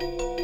you